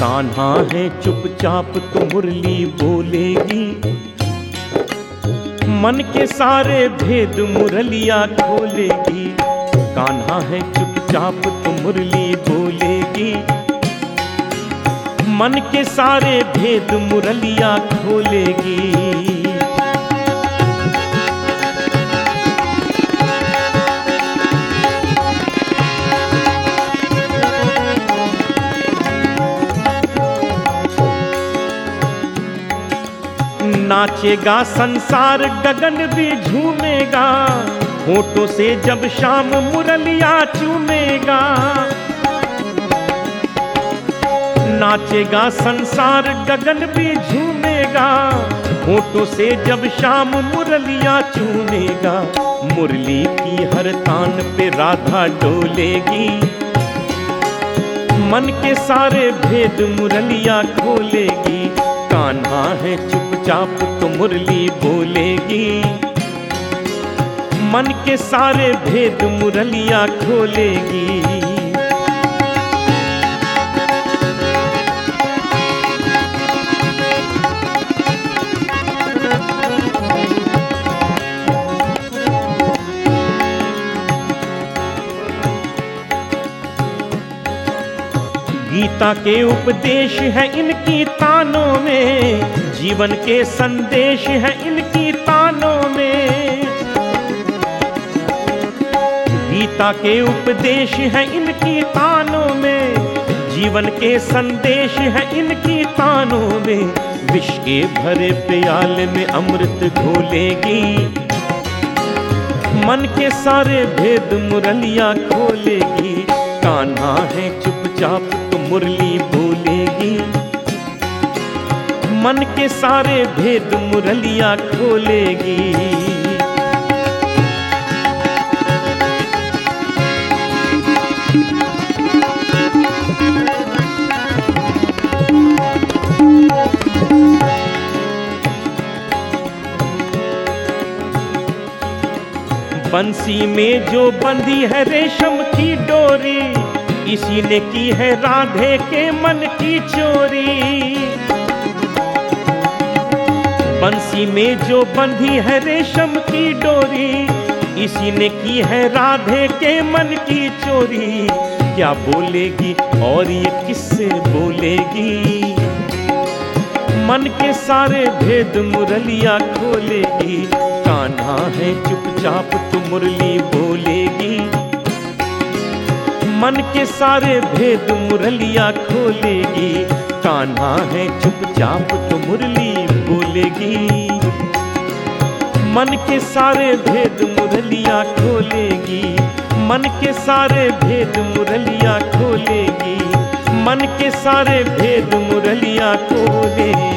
कान्हा है चुपचाप तो मुरली बोलेगी। मन के सारे भेद मुरलिया खोलेगी। कान्हा है चुपचाप तो मुरली बोलेगी। मन के सारे भेद मुरलिया खोलेगी। नाचेगा, संसार गगन भी झूमेगा। होठों से जब शाम मुरलिया चूमेगा। नाचेगा, संसार गगन भी झूमेगा। होठों से जब शाम मुरलिया चूमेगा। मुरली की हर तान पे राधा डोलेगी। मन के सारे भेद मुरलिया खोलेगी। कान्हा है चुपचाप तो मुरली बोलेगी। मन के सारे भेद मुरलिया खोलेगी। गीता के उपदेश है इनकी तानों में। जीवन के संदेश है इनकी तानों में। गीता के उपदेश है इनकी तानों में। जीवन के संदेश है इनकी तानों में। विष के भरे प्याले में अमृत घोलेगी। मन के सारे भेद मुरलिया खोलेगी। कान्हा है चुपचाप तो मुरली बोलेगी। मन के सारे भेद मुरलिया खोलेगी। बंसी में जो बंदी है रेशम की डोरी इसी ने की है राधे के मन की चोरी। बंसी में जो बंधी है रेशम की डोरी, इसी ने की है राधे के मन की चोरी। क्या बोलेगी और ये किससे बोलेगी? मन के सारे भेद मुरलिया खोलेगी। कान्हा है चुपचाप तो मुरली बोलेगी। मन के सारे भेद मुरलिया खोलेगी। कान्हा है चुपचाप तो मुरली बोलेगी। मन के सारे भेद मुरलिया खोलेगी। मन के सारे भेद मुरलिया खोलेगी। मन के सारे भेद मुरलिया खोलेगी।